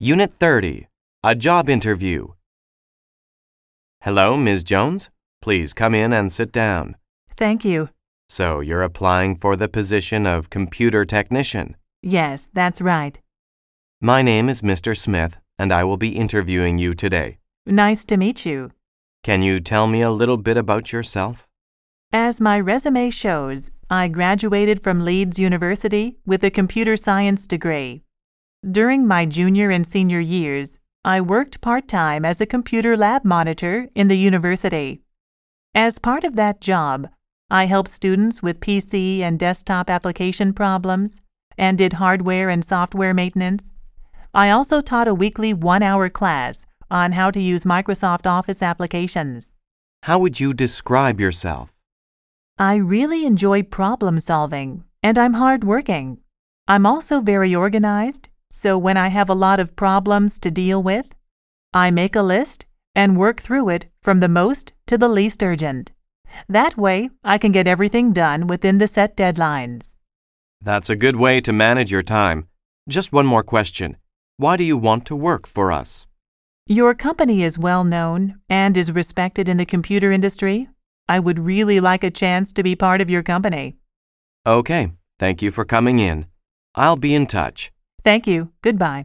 Unit 30, a job interview. Hello, Ms. Jones. Please come in and sit down. Thank you. So, you're applying for the position of computer technician. Yes, that's right. My name is Mr. Smith, and I will be interviewing you today. Nice to meet you. Can you tell me a little bit about yourself? As my resume shows, I graduated from Leeds University with a computer science degree. During my junior and senior years, I worked part time as a computer lab monitor in the university. As part of that job, I helped students with PC and desktop application problems and did hardware and software maintenance. I also taught a weekly one hour class on how to use Microsoft Office applications. How would you describe yourself? I really enjoy problem solving, and I'm hardworking. I'm also very organized, so when I have a lot of problems to deal with, I make a list and work through it from the most to the least urgent. That way, I can get everything done within the set deadlines. That's a good way to manage your time. Just one more question. Why do you want to work for us? Your company is well known and is respected in the computer industry. I would really like a chance to be part of your company. Okay, thank you for coming in. I'll be in touch. Thank you. Goodbye.